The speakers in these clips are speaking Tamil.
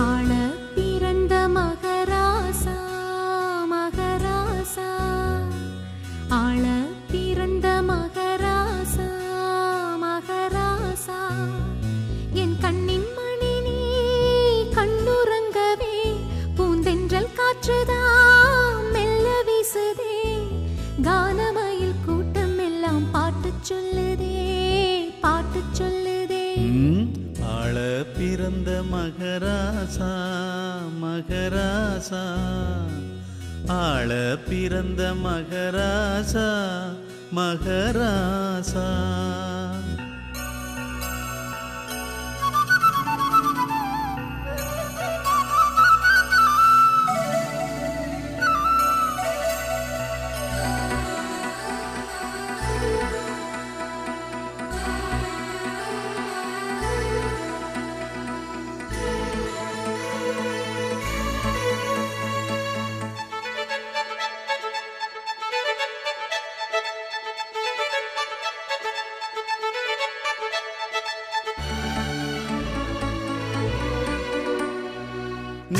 ஆள பிறந்த மகராசா பிறந்த மகராசா மகராசா. ஆள பிறந்த மகராசா மகராசா.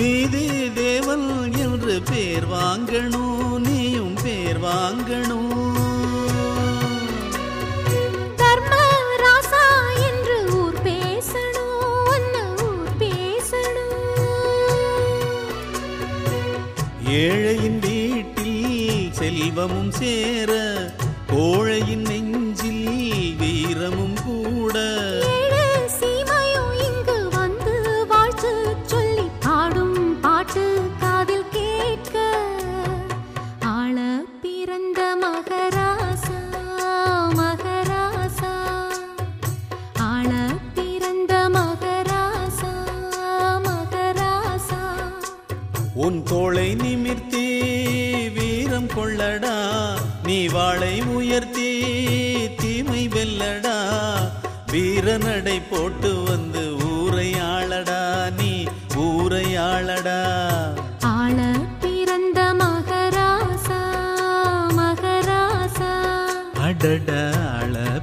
நீதி தேவன் என்று பேர் வாங்கணும் நீயும் பேர் வாங்கணும் ஏழையின் வீட்டில் செல்வமும் சேர கோழையின் நெஞ்சில் உன் தோளை நிமிர்த்தி வீரம் கொள்ளடா நீ வாளை உயர்த்தி தீமை வெல்லடா வீரநடை போட்டு வந்து ஊரை ஆளடா நீ ஊரை ஆளடா. ஆள பிறந்த மகராசா மகராசா.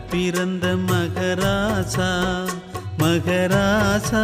பிறந்த மகராசா மகராசா.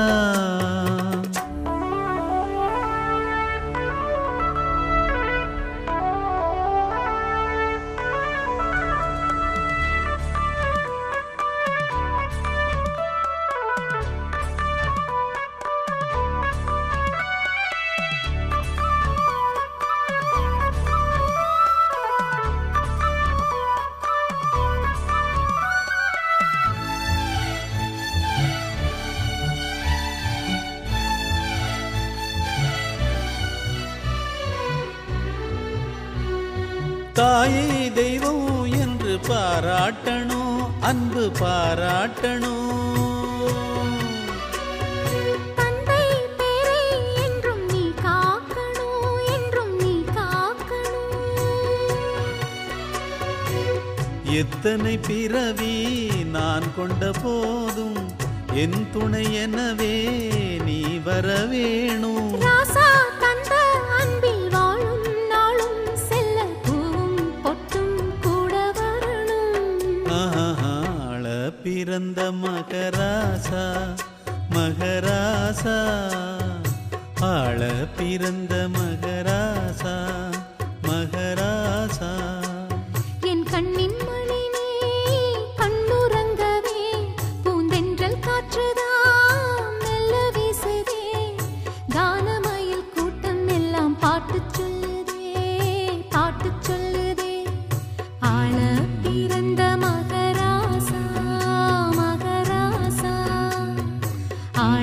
தாயை தெய்வம் என்று பாராட்டணும் அன்பு பாராட்டணும். எத்தனை பிறவி நான் கொண்ட போதும் என் துணை எனவே நீ வர வேணும். ஆள பிறந்த மகராசா மகராசா. ஆள பிறந்த மகராசா.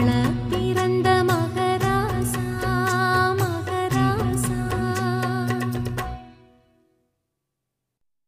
ತಾಳ